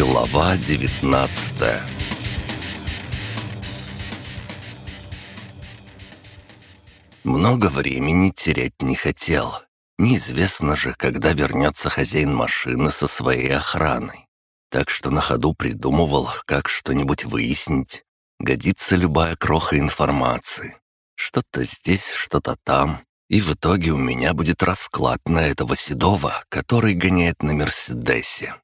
Глава 19 Много времени терять не хотел. Неизвестно же, когда вернется хозяин машины со своей охраной. Так что на ходу придумывал, как что-нибудь выяснить. Годится любая кроха информации. Что-то здесь, что-то там. И в итоге у меня будет расклад на этого Седова, который гоняет на Мерседесе.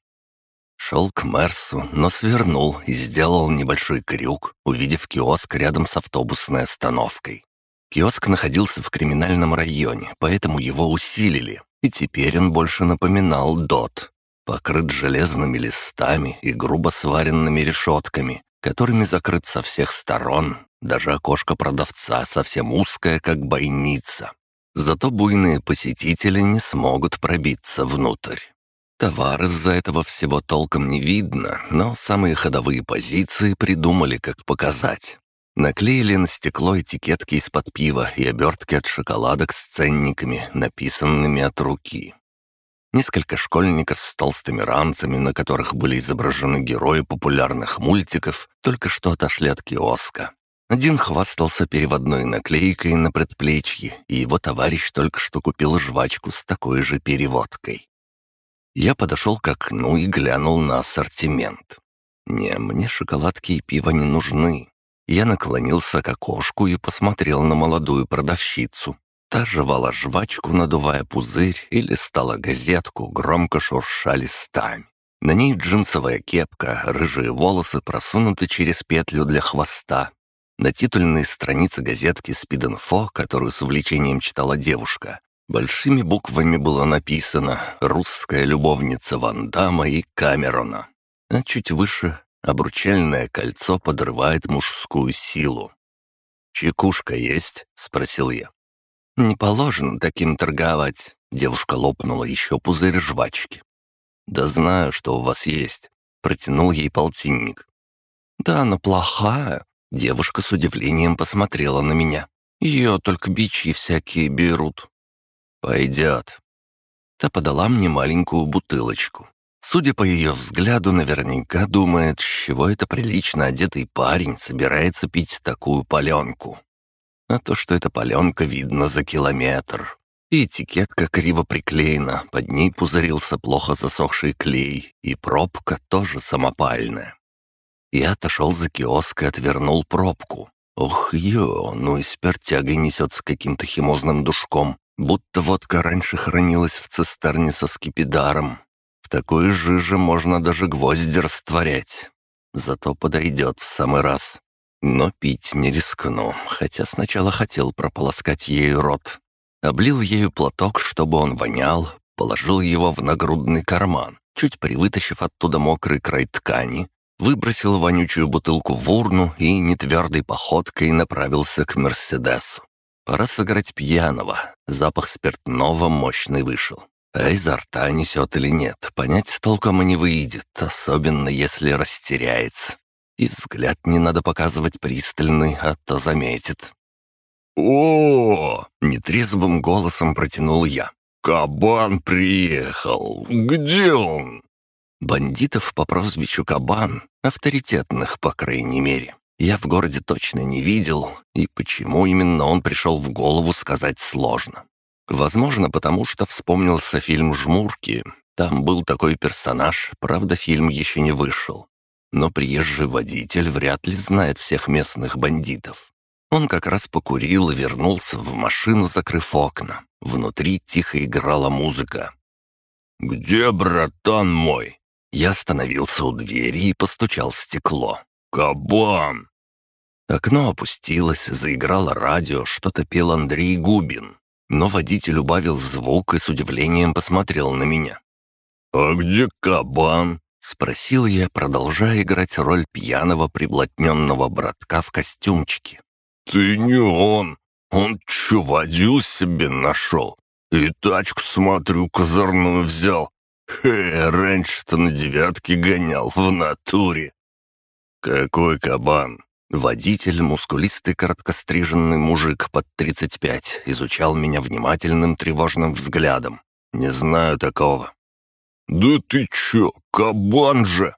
Шел к Мерсу, но свернул и сделал небольшой крюк, увидев киоск рядом с автобусной остановкой. Киоск находился в криминальном районе, поэтому его усилили, и теперь он больше напоминал ДОТ. Покрыт железными листами и грубо сваренными решетками, которыми закрыт со всех сторон. Даже окошко продавца совсем узкое, как бойница. Зато буйные посетители не смогут пробиться внутрь. Товар из-за этого всего толком не видно, но самые ходовые позиции придумали, как показать. Наклеили на стекло этикетки из-под пива и обертки от шоколадок с ценниками, написанными от руки. Несколько школьников с толстыми ранцами, на которых были изображены герои популярных мультиков, только что отошли от киоска. Один хвастался переводной наклейкой на предплечье, и его товарищ только что купил жвачку с такой же переводкой. Я подошел к окну и глянул на ассортимент. Не, мне шоколадки и пиво не нужны. Я наклонился к окошку и посмотрел на молодую продавщицу. Та жевала жвачку, надувая пузырь, и листала газетку, громко шурша листами. На ней джинсовая кепка, рыжие волосы просунуты через петлю для хвоста. На титульной странице газетки «Спид-инфо», которую с увлечением читала девушка, большими буквами было написано «Русская любовница Ван Дамма и Камерона». А чуть выше Обручальное кольцо подрывает мужскую силу. «Чекушка есть?» — спросил я. «Не положено таким торговать», — девушка лопнула еще пузырь жвачки. «Да знаю, что у вас есть», — протянул ей полтинник. «Да, но плохая», — девушка с удивлением посмотрела на меня. «Ее только бичи всякие берут». «Пойдет». Та подала мне маленькую бутылочку. Судя по ее взгляду, наверняка думает, с чего это прилично одетый парень собирается пить такую паленку. А то, что эта паленка, видно за километр. И этикетка криво приклеена, под ней пузырился плохо засохший клей, и пробка тоже самопальная. Я отошел за киоск и отвернул пробку. Ох, ё, ну и спиртягой несет с каким-то химозным душком, будто водка раньше хранилась в цистерне со скипидаром. В такой жиже можно даже гвозди растворять. Зато подойдет в самый раз. Но пить не рискну, хотя сначала хотел прополоскать ею рот. Облил ею платок, чтобы он вонял, положил его в нагрудный карман, чуть привытащив оттуда мокрый край ткани, выбросил вонючую бутылку в урну и нетвердой походкой направился к «Мерседесу». Пора сыграть пьяного, запах спиртного мощный вышел. А изо рта несет или нет, понять толком и не выйдет, особенно если растеряется. И взгляд не надо показывать пристальный, а то заметит. о, нетрезвым голосом протянул я. «Кабан приехал! Где он?» Бандитов по прозвищу Кабан, авторитетных, по крайней мере, я в городе точно не видел, и почему именно он пришел в голову сказать сложно. Возможно, потому что вспомнился фильм «Жмурки». Там был такой персонаж, правда, фильм еще не вышел. Но приезжий водитель вряд ли знает всех местных бандитов. Он как раз покурил и вернулся в машину, закрыв окна. Внутри тихо играла музыка. «Где братан мой?» Я остановился у двери и постучал в стекло. «Кабан!» Окно опустилось, заиграло радио, что-то пел Андрей Губин. Но водитель убавил звук и с удивлением посмотрел на меня. «А где кабан?» — спросил я, продолжая играть роль пьяного приблотненного братка в костюмчике. «Ты не он! Он водил себе нашел? И тачку, смотрю, козырную взял. Хе, раньше-то на девятке гонял в натуре». «Какой кабан?» Водитель, мускулистый короткостриженный мужик под 35, изучал меня внимательным тревожным взглядом. «Не знаю такого». «Да ты чё, кабан же!»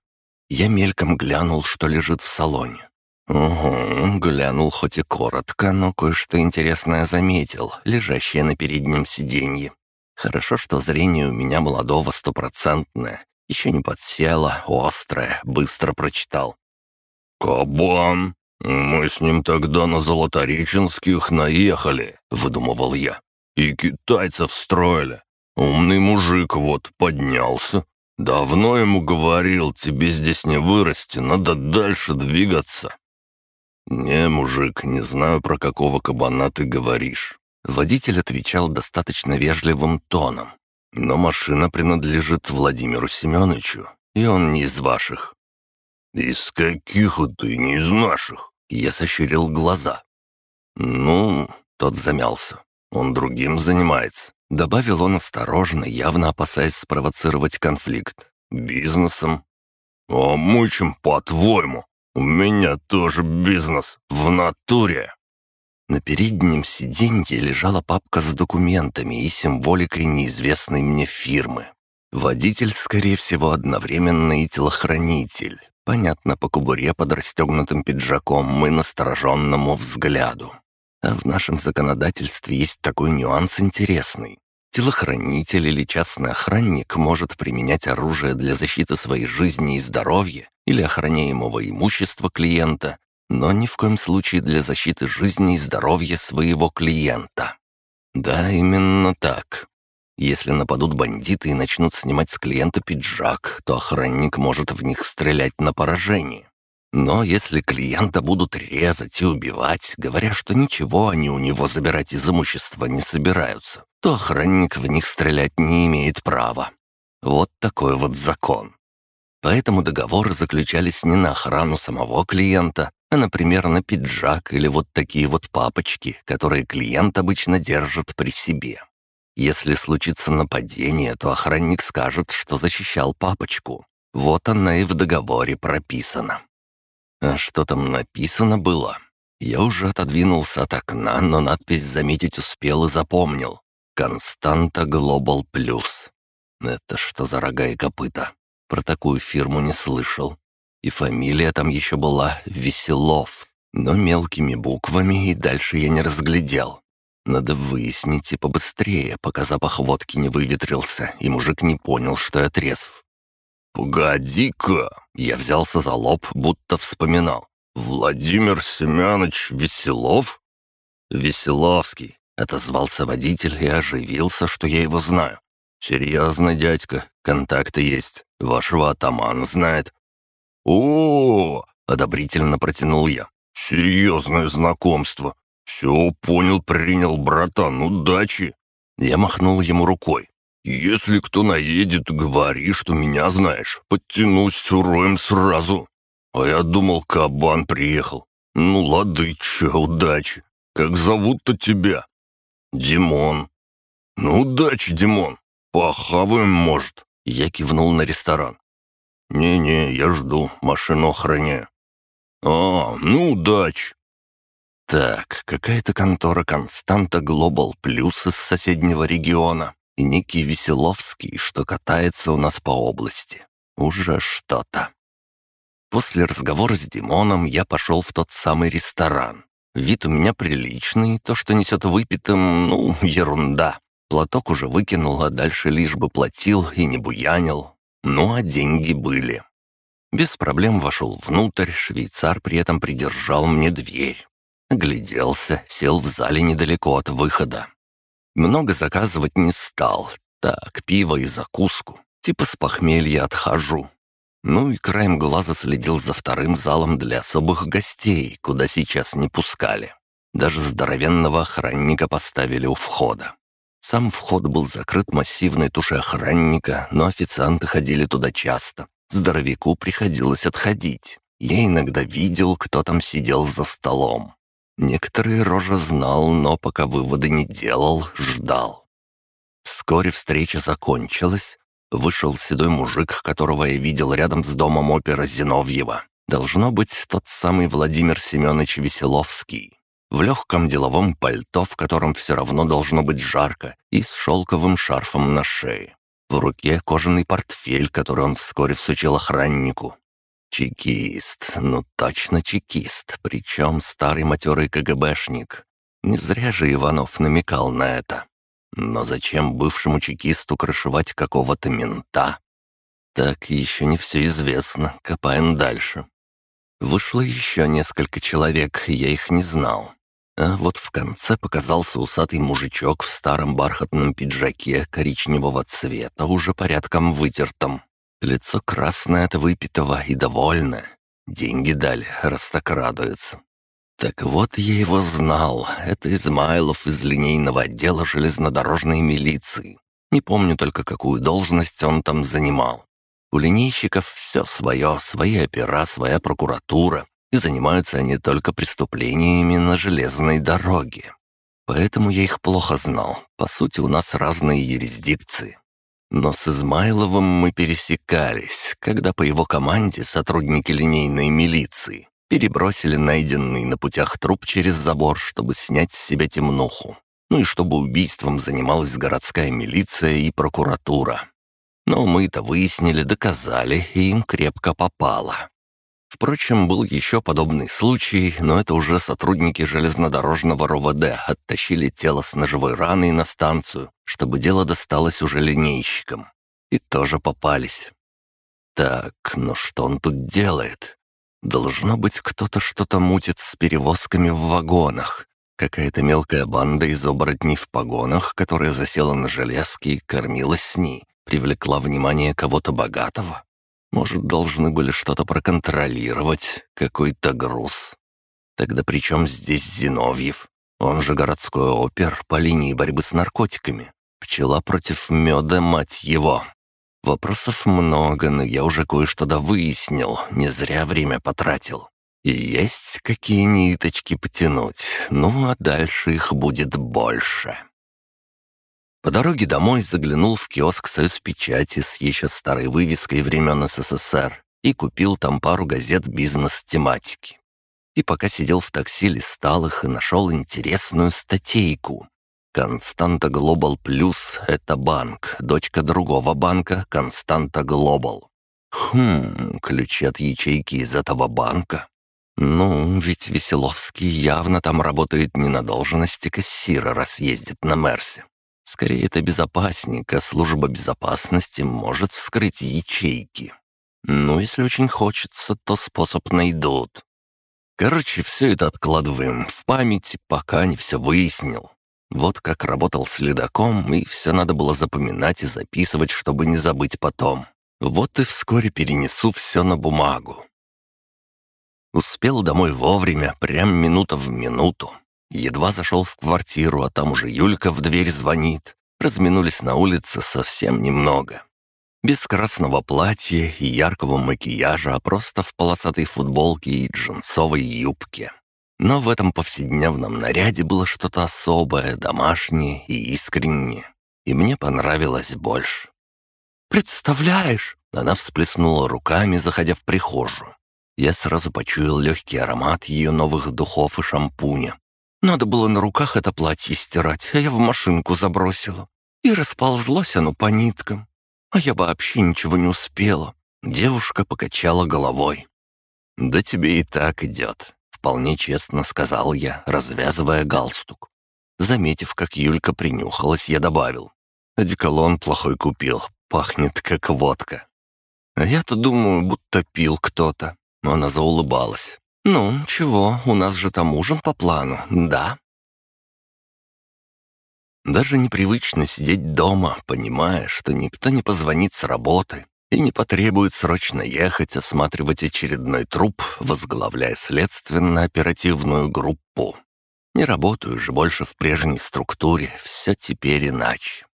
Я мельком глянул, что лежит в салоне. Угу, глянул хоть и коротко, но кое-что интересное заметил, лежащее на переднем сиденье. Хорошо, что зрение у меня молодого стопроцентное, еще не подсело, острое, быстро прочитал. «Кабан! Мы с ним тогда на Золотореченских наехали», — выдумывал я. «И китайцев строили. Умный мужик вот поднялся. Давно ему говорил, тебе здесь не вырасти, надо дальше двигаться». «Не, мужик, не знаю, про какого кабана ты говоришь». Водитель отвечал достаточно вежливым тоном. «Но машина принадлежит Владимиру Семеновичу, и он не из ваших. «Из каких ты, не из наших?» Я сощурил глаза. «Ну...» — тот замялся. «Он другим занимается», — добавил он осторожно, явно опасаясь спровоцировать конфликт. «Бизнесом». «А мы чем, по-твоему? У меня тоже бизнес, в натуре». На переднем сиденье лежала папка с документами и символикой неизвестной мне фирмы. Водитель, скорее всего, одновременно и телохранитель. Понятно по кубуре под расстегнутым пиджаком и настороженному взгляду. А в нашем законодательстве есть такой нюанс интересный. Телохранитель или частный охранник может применять оружие для защиты своей жизни и здоровья или охраняемого имущества клиента, но ни в коем случае для защиты жизни и здоровья своего клиента. Да, именно так. Если нападут бандиты и начнут снимать с клиента пиджак, то охранник может в них стрелять на поражение. Но если клиента будут резать и убивать, говоря, что ничего они у него забирать из имущества не собираются, то охранник в них стрелять не имеет права. Вот такой вот закон. Поэтому договоры заключались не на охрану самого клиента, а, например, на пиджак или вот такие вот папочки, которые клиент обычно держит при себе. Если случится нападение, то охранник скажет, что защищал папочку. Вот она и в договоре прописана. А что там написано было? Я уже отодвинулся от окна, но надпись заметить успел и запомнил. «Константа Глобал Плюс». Это что за рога и копыта? Про такую фирму не слышал. И фамилия там еще была Веселов, но мелкими буквами и дальше я не разглядел. Надо выяснить и побыстрее, пока запах водки не выветрился, и мужик не понял, что я трезв. «Погоди-ка!» Я взялся за лоб, будто вспоминал. «Владимир Семенович Веселов?» «Веселовский», — отозвался водитель и оживился, что я его знаю. «Серьезно, дядька, контакты есть. Вашего атамана знает». «О!» — одобрительно протянул я. «Серьезное знакомство. «Все понял, принял, братан, удачи!» Я махнул ему рукой. «Если кто наедет, говори, что меня знаешь. Подтянусь уроем сразу. А я думал, кабан приехал. Ну, лады, че, удачи. Как зовут-то тебя?» «Димон». «Ну, удачи, Димон. Похаваем, может?» Я кивнул на ресторан. «Не-не, я жду, машину охраняю». «А, ну, удачи. Так, какая-то контора Константа Глобал Плюс из соседнего региона и некий Веселовский, что катается у нас по области. Уже что-то. После разговора с Димоном я пошел в тот самый ресторан. Вид у меня приличный, то, что несет выпитым, ну, ерунда. Платок уже выкинул, а дальше лишь бы платил и не буянил. Ну, а деньги были. Без проблем вошел внутрь, швейцар при этом придержал мне дверь. Огляделся, сел в зале недалеко от выхода. Много заказывать не стал. Так, пиво и закуску. Типа с похмелья отхожу. Ну и краем глаза следил за вторым залом для особых гостей, куда сейчас не пускали. Даже здоровенного охранника поставили у входа. Сам вход был закрыт массивной тушей охранника, но официанты ходили туда часто. Здоровяку приходилось отходить. Я иногда видел, кто там сидел за столом. Некоторые рожа знал, но пока выводы не делал, ждал. Вскоре встреча закончилась. Вышел седой мужик, которого я видел рядом с домом опера Зиновьева. Должно быть тот самый Владимир Семенович Веселовский. В легком деловом пальто, в котором все равно должно быть жарко, и с шелковым шарфом на шее. В руке кожаный портфель, который он вскоре всучил охраннику. Чекист, ну точно чекист, причем старый матерый КГБшник. Не зря же Иванов намекал на это. Но зачем бывшему чекисту крышевать какого-то мента? Так еще не все известно, копаем дальше. Вышло еще несколько человек, я их не знал. А вот в конце показался усатый мужичок в старом бархатном пиджаке коричневого цвета, уже порядком вытертом. Лицо красное от выпитого и довольное. Деньги дали, раз так радуется. Так вот я его знал. Это Измайлов из линейного отдела железнодорожной милиции. Не помню только, какую должность он там занимал. У линейщиков все свое, свои опера, своя прокуратура, и занимаются они только преступлениями на железной дороге. Поэтому я их плохо знал. По сути, у нас разные юрисдикции. Но с Измайловым мы пересекались, когда по его команде сотрудники линейной милиции перебросили найденный на путях труп через забор, чтобы снять с себя темнуху. Ну и чтобы убийством занималась городская милиция и прокуратура. Но мы это выяснили, доказали, и им крепко попало. Впрочем, был еще подобный случай, но это уже сотрудники железнодорожного РОВД оттащили тело с ножевой раной на станцию, чтобы дело досталось уже линейщикам. И тоже попались. Так, ну что он тут делает? Должно быть, кто-то что-то мутит с перевозками в вагонах. Какая-то мелкая банда из оборотней в погонах, которая засела на железке и кормилась с ней привлекла внимание кого-то богатого? Может, должны были что-то проконтролировать, какой-то груз? Тогда при чем здесь Зиновьев? Он же городской опер по линии борьбы с наркотиками. Пчела против меда, мать его. Вопросов много, но я уже кое-что да выяснил, не зря время потратил. И есть какие ниточки потянуть, ну а дальше их будет больше. По дороге домой заглянул в киоск «Союз печати» с еще старой вывеской времен СССР и купил там пару газет бизнес-тематики. И пока сидел в такси, листал их и нашел интересную статейку. «Константа Глобал Плюс — это банк, дочка другого банка — Константа Глобал». Хм, ключи от ячейки из этого банка. Ну, ведь Веселовский явно там работает не на должности кассира, раз ездит на Мерсе. Скорее, это безопасник, а служба безопасности может вскрыть ячейки. Ну, если очень хочется, то способ найдут. Короче, все это откладываем в память, пока не все выяснил. Вот как работал следаком, и все надо было запоминать и записывать, чтобы не забыть потом. Вот и вскоре перенесу все на бумагу. Успел домой вовремя, прям минута в минуту. Едва зашел в квартиру, а там уже Юлька в дверь звонит. Разминулись на улице совсем немного. Без красного платья и яркого макияжа, а просто в полосатой футболке и джинсовой юбке. Но в этом повседневном наряде было что-то особое, домашнее и искреннее. И мне понравилось больше. «Представляешь!» — она всплеснула руками, заходя в прихожую. Я сразу почуял легкий аромат ее новых духов и шампуня, надо было на руках это платье стирать, а я в машинку забросила. И расползлось оно по ниткам. А я вообще ничего не успела. Девушка покачала головой. «Да тебе и так идет», — вполне честно сказал я, развязывая галстук. Заметив, как Юлька принюхалась, я добавил. «Одеколон плохой купил, пахнет как водка». А я-то думаю, будто пил кто-то. Она заулыбалась. «Ну, чего, у нас же там ужин по плану, да?» Даже непривычно сидеть дома, понимая, что никто не позвонит с работы и не потребует срочно ехать осматривать очередной труп, возглавляя следственно-оперативную группу. Не работаю же больше в прежней структуре, все теперь иначе.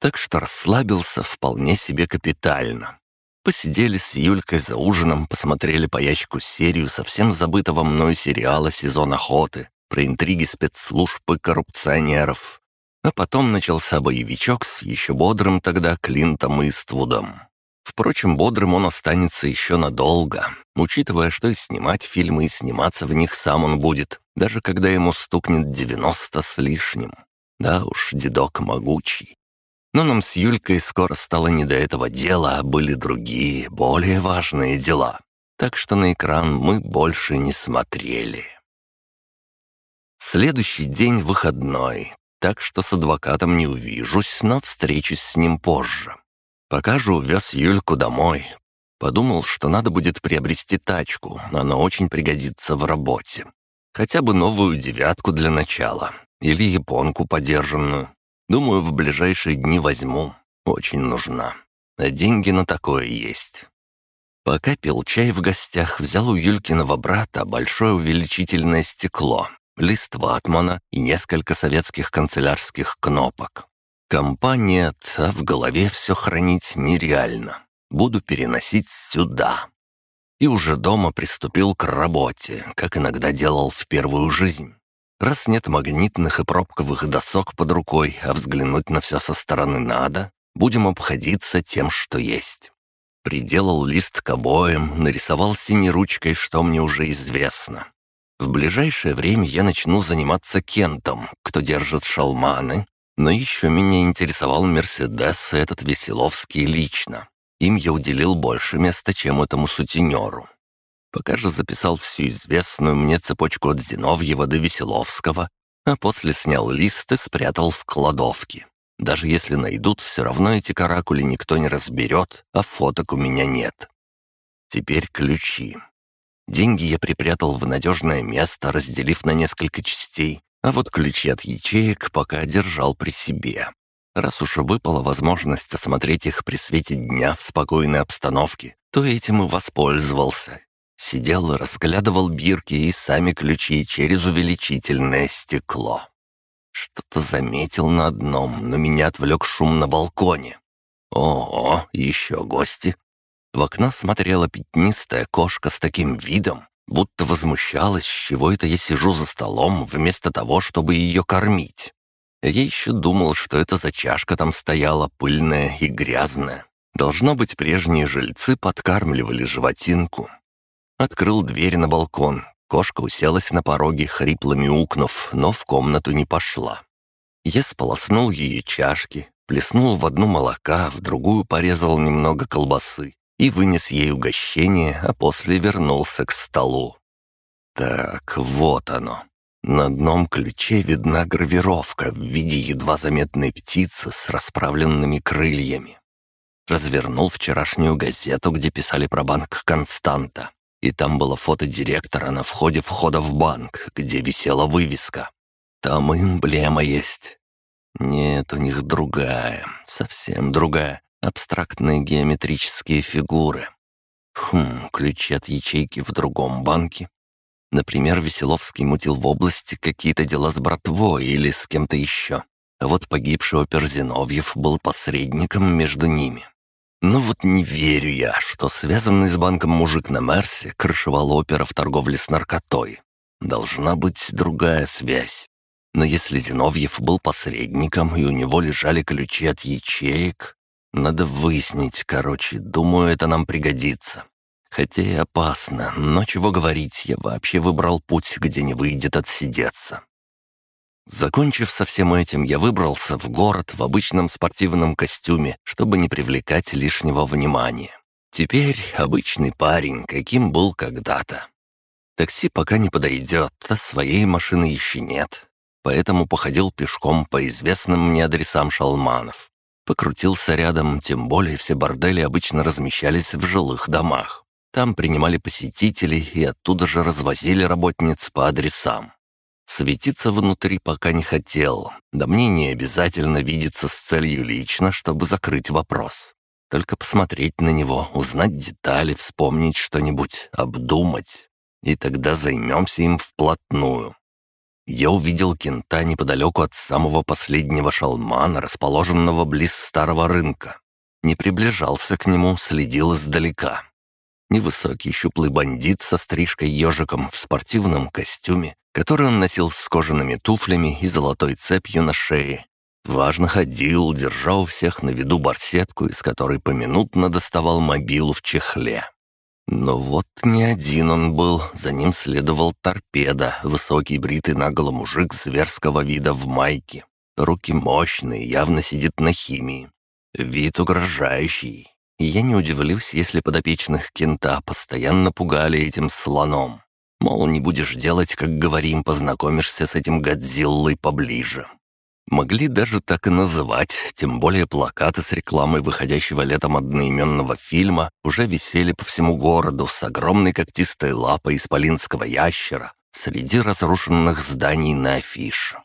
Так что расслабился вполне себе капитально. Посидели с Юлькой за ужином, посмотрели по ящику серию совсем забытого мной сериала «Сезон охоты» про интриги спецслужб и коррупционеров. А потом начался боевичок с еще бодрым тогда Клинтом Иствудом. Впрочем, бодрым он останется еще надолго, учитывая, что и снимать фильмы, и сниматься в них сам он будет, даже когда ему стукнет девяносто с лишним. Да уж, дедок могучий. Но нам с Юлькой скоро стало не до этого дела, а были другие, более важные дела. так что на экран мы больше не смотрели. Следующий день выходной, так что с адвокатом не увижусь, но встречусь с ним позже. Пока же увез Юльку домой. Подумал, что надо будет приобрести тачку, она очень пригодится в работе. Хотя бы новую девятку для начала. Или японку подержанную. Думаю, в ближайшие дни возьму. Очень нужна. А деньги на такое есть. Пока пил чай в гостях, взял у Юлькиного брата большое увеличительное стекло, лист ватмана и несколько советских канцелярских кнопок. Компа нет, а в голове все хранить нереально. Буду переносить сюда. И уже дома приступил к работе, как иногда делал в первую жизнь. Раз нет магнитных и пробковых досок под рукой, а взглянуть на все со стороны надо, будем обходиться тем, что есть. Приделал лист к обоям, нарисовал синей ручкой, что мне уже известно. В ближайшее время я начну заниматься Кентом, кто держит шалманы, но еще меня интересовал Мерседес и этот Веселовский лично. Им я уделил больше места, чем этому сутенеру. Пока же записал всю известную мне цепочку от Зиновьева до Веселовского, а после снял лист и спрятал в кладовке. Даже если найдут, все равно эти каракули никто не разберет, а фоток у меня нет. Теперь ключи. Деньги я припрятал в надежное место, разделив на несколько частей, а вот ключи от ячеек пока держал при себе. Раз уж выпала возможность осмотреть их при свете дня в спокойной обстановке, то этим и воспользовался. Сидел и разглядывал бирки и сами ключи через увеличительное стекло. Что-то заметил на одном, но меня отвлек шум на балконе. О, еще гости. В окно смотрела пятнистая кошка с таким видом, будто возмущалась, чего это я сижу за столом, вместо того, чтобы ее кормить. Я еще думал, что это за чашка там стояла пыльная и грязная. Должно быть, прежние жильцы подкармливали животинку. Открыл дверь на балкон. Кошка уселась на пороге, хрипло мяукнув, но в комнату не пошла. Я сполоснул ее чашки, плеснул в одну молока, в другую порезал немного колбасы и вынес ей угощение, а после вернулся к столу. Так, вот оно. На одном ключе видна гравировка в виде едва заметной птицы с расправленными крыльями. Развернул вчерашнюю газету, где писали про банк «Константа», и там было фото директора на входе входа в банк, где висела вывеска. Там эмблема есть. Нет, у них другая, совсем другая абстрактные геометрические фигуры. Хм, ключи от ячейки в другом банке. Например, Веселовский мутил в области какие-то дела с братвой или с кем-то еще. А вот погибший опер Зиновьев был посредником между ними. Но вот не верю я, что связанный с банком мужик на Мерсе крышевал опера в торговле с наркотой. Должна быть другая связь. Но если Зиновьев был посредником, и у него лежали ключи от ячеек, надо выяснить, короче, думаю, это нам пригодится. Хотя и опасно, но чего говорить, я вообще выбрал путь, где не выйдет отсидеться. Закончив со всем этим, я выбрался в город в обычном спортивном костюме, чтобы не привлекать лишнего внимания. Теперь обычный парень, каким был когда-то. Такси пока не подойдет, а своей машины еще нет. Поэтому походил пешком по известным мне адресам шалманов. Покрутился рядом, тем более все бордели обычно размещались в жилых домах. Там принимали посетителей и оттуда же развозили работниц по адресам. Светиться внутри пока не хотел, да мне не обязательно видеться с целью лично, чтобы закрыть вопрос. Только посмотреть на него, узнать детали, вспомнить что-нибудь, обдумать. И тогда займемся им вплотную. Я увидел кента неподалеку от самого последнего шалмана, расположенного близ старого рынка. Не приближался к нему, следил издалека. Невысокий щуплый бандит со стрижкой-ежиком в спортивном костюме, который он носил с кожаными туфлями и золотой цепью на шее. Важно ходил, держа у всех на виду барсетку, из которой поминутно доставал мобилу в чехле. Но вот не один он был, за ним следовал торпеда, высокий бритый нагло мужик зверского вида в майке. Руки мощные, явно сидит на химии. Вид угрожающий. я не удивлюсь, если подопечных кента постоянно пугали этим слоном. Мол, не будешь делать, как говорим, познакомишься с этим Годзиллой поближе. Могли даже так и называть, тем более плакаты с рекламой выходящего летом одноименного фильма уже висели по всему городу с огромной когтистой лапой исполинского ящера среди разрушенных зданий на афише.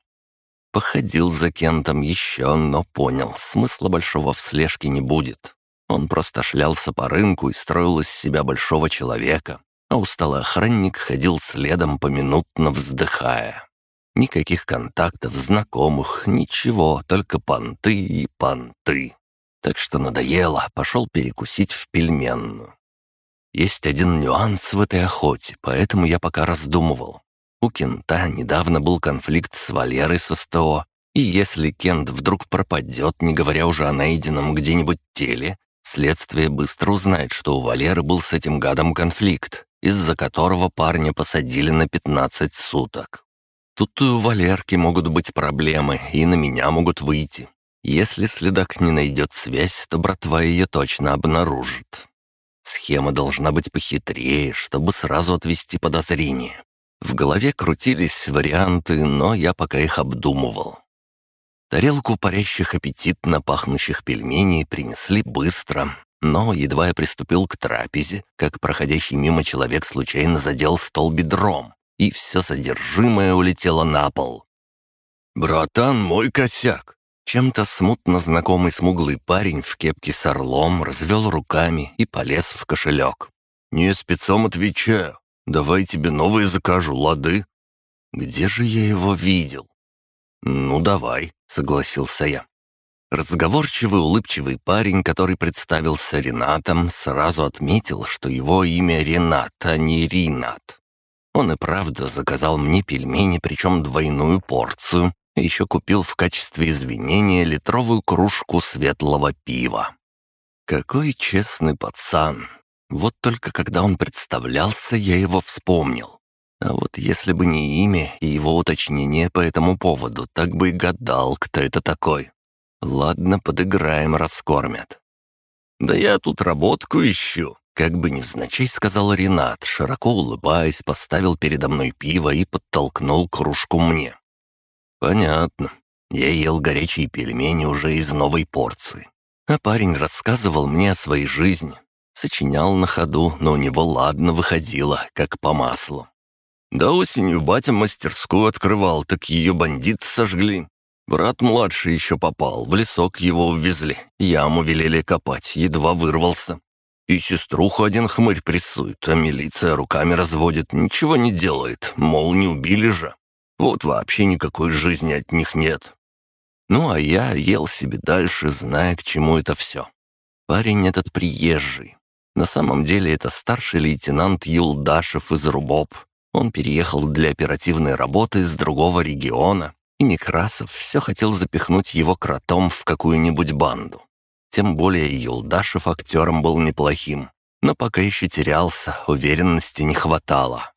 Походил за Кентом еще, но понял, смысла большого в слежке не будет. Он просто шлялся по рынку и строил из себя большого человека, а усталый охранник ходил следом, поминутно вздыхая. Никаких контактов, знакомых, ничего, только понты и понты. Так что надоело, пошел перекусить в пельменную. Есть один нюанс в этой охоте, поэтому я пока раздумывал. У Кента недавно был конфликт с Валерой со СТО, и если Кент вдруг пропадет, не говоря уже о найденном где-нибудь теле, следствие быстро узнает, что у Валеры был с этим гадом конфликт, из-за которого парня посадили на 15 суток. Тут и у Валерки могут быть проблемы, и на меня могут выйти. Если следак не найдет связь, то братва ее точно обнаружит. Схема должна быть похитрее, чтобы сразу отвести подозрение. В голове крутились варианты, но я пока их обдумывал. Тарелку парящих аппетитно пахнущих пельменей принесли быстро, но едва я приступил к трапезе, как проходящий мимо человек случайно задел стол бедром, и все содержимое улетело на пол. «Братан, мой косяк!» Чем-то смутно знакомый смуглый парень в кепке с орлом развел руками и полез в кошелек. «Не спецом отвечаю. Давай тебе новые закажу, лады?» «Где же я его видел?» «Ну, давай», — согласился я. Разговорчивый, улыбчивый парень, который представился Ренатом, сразу отметил, что его имя Ренат, а не Ринат. Он и правда заказал мне пельмени, причем двойную порцию, и еще купил в качестве извинения литровую кружку светлого пива. Какой честный пацан. Вот только когда он представлялся, я его вспомнил. А вот если бы не имя и его уточнение по этому поводу, так бы и гадал, кто это такой. Ладно, подыграем, раскормят. Да я тут работку ищу. Как бы невзначай сказал Ренат, широко улыбаясь, поставил передо мной пиво и подтолкнул кружку мне. Понятно. Я ел горячие пельмени уже из новой порции. А парень рассказывал мне о своей жизни. Сочинял на ходу, но у него ладно выходило, как по маслу. Да осенью батя мастерскую открывал, так ее бандиты сожгли. Брат младший еще попал, в лесок его увезли, яму велели копать, едва вырвался. И сеструху один хмырь прессует, а милиция руками разводит, ничего не делает, мол, не убили же. Вот вообще никакой жизни от них нет. Ну, а я ел себе дальше, зная, к чему это все. Парень этот приезжий. На самом деле это старший лейтенант Юлдашев из Рубоп. Он переехал для оперативной работы из другого региона, и Некрасов все хотел запихнуть его кротом в какую-нибудь банду. Тем более Юлдашев актером был неплохим, но пока еще терялся, уверенности не хватало.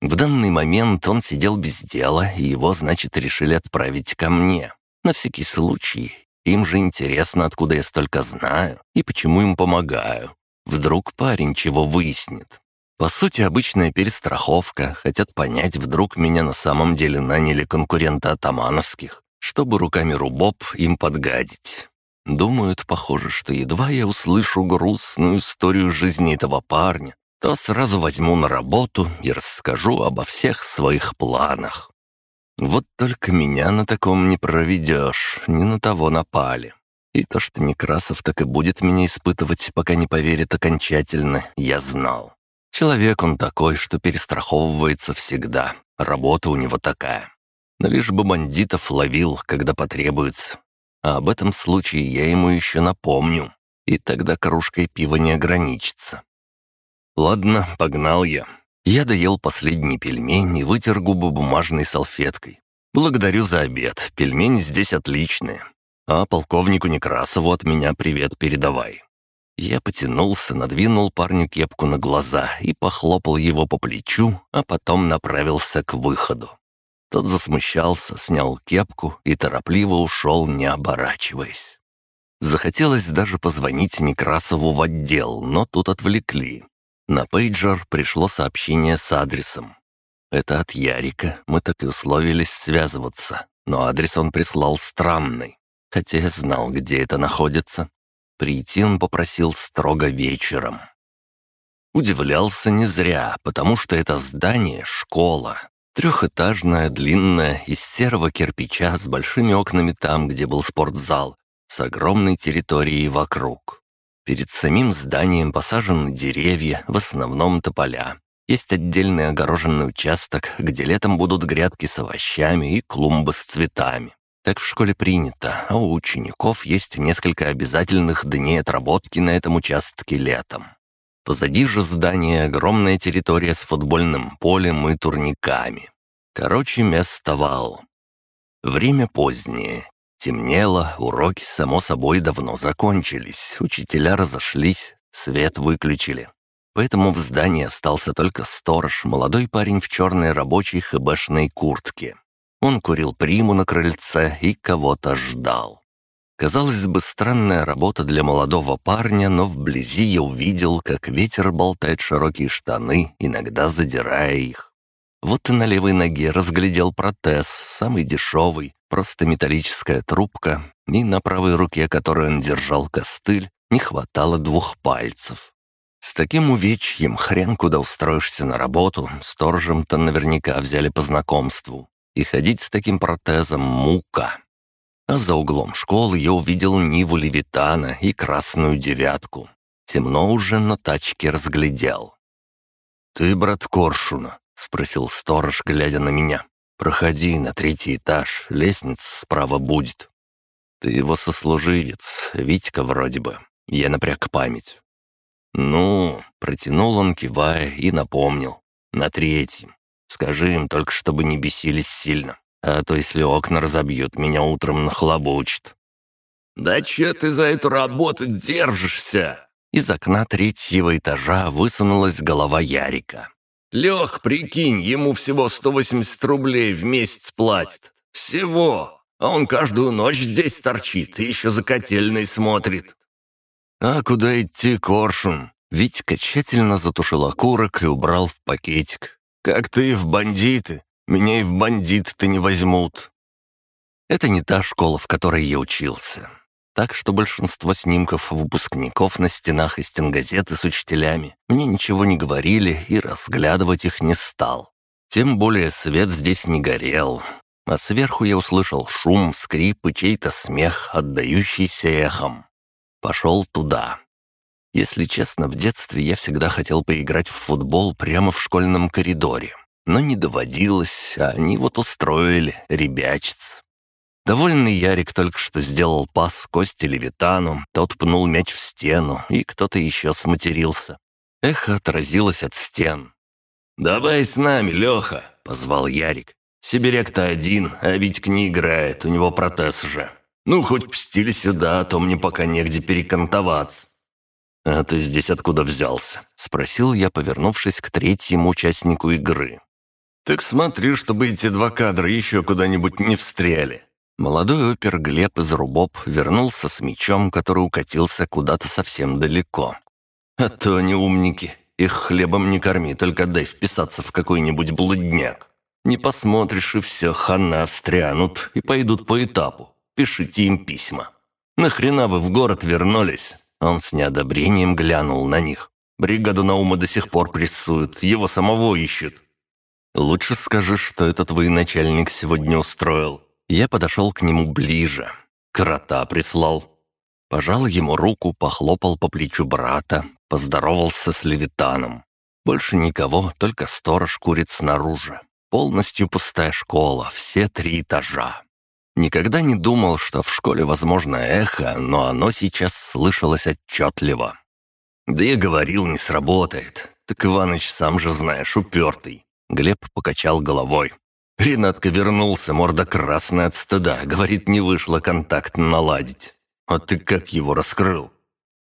В данный момент он сидел без дела, и его, значит, решили отправить ко мне. На всякий случай. Им же интересно, откуда я столько знаю и почему им помогаю. Вдруг парень чего выяснит. По сути, обычная перестраховка. Хотят понять, вдруг меня на самом деле наняли конкуренты атамановских, чтобы руками рубоб им подгадить. Думают, похоже, что едва я услышу грустную историю жизни этого парня, то сразу возьму на работу и расскажу обо всех своих планах. Вот только меня на таком не проведешь, не на того напали. И то, что Некрасов так и будет меня испытывать, пока не поверит окончательно, я знал. Человек он такой, что перестраховывается всегда. Работа у него такая. Но лишь бы бандитов ловил, когда потребуется. А об этом случае я ему еще напомню. И тогда кружкой пива не ограничится. Ладно, погнал я. Я доел последний пельмень и вытер губы бумажной салфеткой. Благодарю за обед, пельмени здесь отличные. А полковнику Некрасову от меня привет передавай. Я потянулся, надвинул парню кепку на глаза и похлопал его по плечу, а потом направился к выходу. Тот засмущался, снял кепку и торопливо ушел, не оборачиваясь. Захотелось даже позвонить Некрасову в отдел, но тут отвлекли. На пейджер пришло сообщение с адресом. Это от Ярика, мы так и условились связываться, но адрес он прислал странный, хотя я знал, где это находится. Прийти он попросил строго вечером. Удивлялся не зря, потому что это здание — школа. Трехэтажная, длинная, из серого кирпича с большими окнами там, где был спортзал, с огромной территорией вокруг. Перед самим зданием посажены деревья, в основном тополя. Есть отдельный огороженный участок, где летом будут грядки с овощами и клумбы с цветами. Так в школе принято, а у учеников есть несколько обязательных дней отработки на этом участке летом. Позади же здания огромная территория с футбольным полем и турниками. Короче, место вал. Время позднее. Темнело, уроки, само собой, давно закончились. Учителя разошлись, свет выключили. Поэтому в здании остался только сторож, молодой парень в черной рабочей хэбэшной куртке. Он курил приму на крыльце и кого-то ждал. Казалось бы, странная работа для молодого парня, но вблизи я увидел, как ветер болтает широкие штаны, иногда задирая их. Вот и на левой ноге разглядел протез, самый дешевый, просто металлическая трубка, и на правой руке, которой он держал костыль, не хватало двух пальцев. С таким увечьем хрен куда устроишься на работу, сторожем-то наверняка взяли по знакомству. И ходить с таким протезом — мука. А за углом школы я увидел Ниву Левитана и красную девятку. Темно уже, но тачки разглядел. «Ты брат Коршуна?» — спросил сторож, глядя на меня. «Проходи на третий этаж, лестница справа будет». «Ты его сослуживец, Витька вроде бы». Я напряг память. «Ну», — протянул он, кивая, и напомнил. «На третьем. Скажи им только, чтобы не бесились сильно. А то если окна разобьют, меня утром нахлобучат». «Да че ты за эту работу держишься?» Из окна третьего этажа высунулась голова Ярика. «Лех, прикинь, ему всего 180 рублей в месяц платят. Всего. А он каждую ночь здесь торчит и еще за котельной смотрит». «А куда идти, коршун?» Витька тщательно затушил окурок и убрал в пакетик. «Как ты в бандиты? Меня и в бандит-то не возьмут». Это не та школа, в которой я учился. Так что большинство снимков выпускников на стенах и стенгазеты с учителями мне ничего не говорили и разглядывать их не стал. Тем более свет здесь не горел. А сверху я услышал шум, скрип и чей-то смех, отдающийся эхом. Пошел туда. Если честно, в детстве я всегда хотел поиграть в футбол прямо в школьном коридоре но не доводилось, а они вот устроили, ребячец. Довольный Ярик только что сделал пас Косте Левитану, тот пнул мяч в стену, и кто-то еще сматерился. Эхо отразилось от стен. «Давай с нами, Леха!» — позвал Ярик. «Сибиряк-то один, а Витька не играет, у него протез же. Ну, хоть пстили сюда, а то мне пока негде перекантоваться». «А ты здесь откуда взялся?» — спросил я, повернувшись к третьему участнику игры. «Так смотри, чтобы эти два кадра еще куда-нибудь не встряли». Молодой опер Глеб из Рубоб вернулся с мечом, который укатился куда-то совсем далеко. «А то они умники. Их хлебом не корми, только дай вписаться в какой-нибудь блудняк. Не посмотришь, и все, хана встрянут и пойдут по этапу. Пишите им письма. Нахрена вы в город вернулись?» Он с неодобрением глянул на них. «Бригаду Наума до сих пор прессуют, его самого ищут. «Лучше скажи, что этот военачальник сегодня устроил». Я подошел к нему ближе. Крота прислал. Пожал ему руку, похлопал по плечу брата, поздоровался с Левитаном. Больше никого, только сторож курит снаружи. Полностью пустая школа, все три этажа. Никогда не думал, что в школе возможно эхо, но оно сейчас слышалось отчетливо. Да я говорил, не сработает. Так Иваныч, сам же знаешь, упертый. Глеб покачал головой. Ренатка вернулся, морда красная от стыда. Говорит, не вышло контакт наладить. А ты как его раскрыл?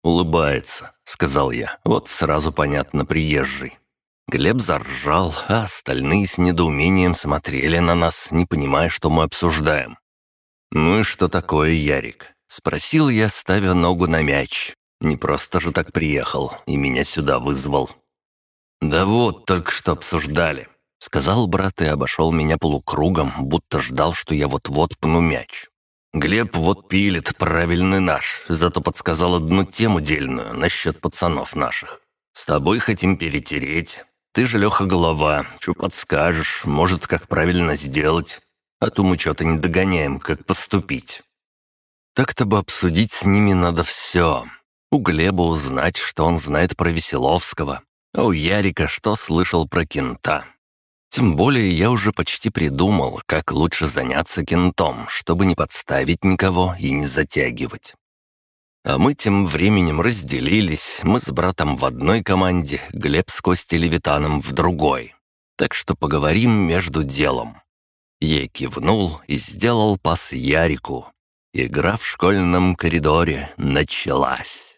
«Улыбается», — сказал я. «Вот сразу понятно, приезжий». Глеб заржал, а остальные с недоумением смотрели на нас, не понимая, что мы обсуждаем. «Ну и что такое, Ярик? — спросил я, ставя ногу на мяч. Не просто же так приехал и меня сюда вызвал. «Да вот, только что обсуждали», — сказал брат и обошел меня полукругом, будто ждал, что я вот-вот пну мяч. «Глеб вот пилит, правильный наш, зато подсказал одну тему дельную насчет пацанов наших. С тобой хотим перетереть. Ты же, Леха, голова, что подскажешь, может, как правильно сделать. А то мы что-то не догоняем, как поступить». Так-то бы обсудить с ними надо все. У Глеба узнать, что он знает про Веселовского, а у Ярика что слышал про кента. Тем более я уже почти придумал, как лучше заняться кентом, чтобы не подставить никого и не затягивать. А мы тем временем разделились, мы с братом в одной команде, Глеб с Костей Левитаном в другой. Так что поговорим между делом. Я кивнул и сделал пас Ярику. Игра в школьном коридоре началась.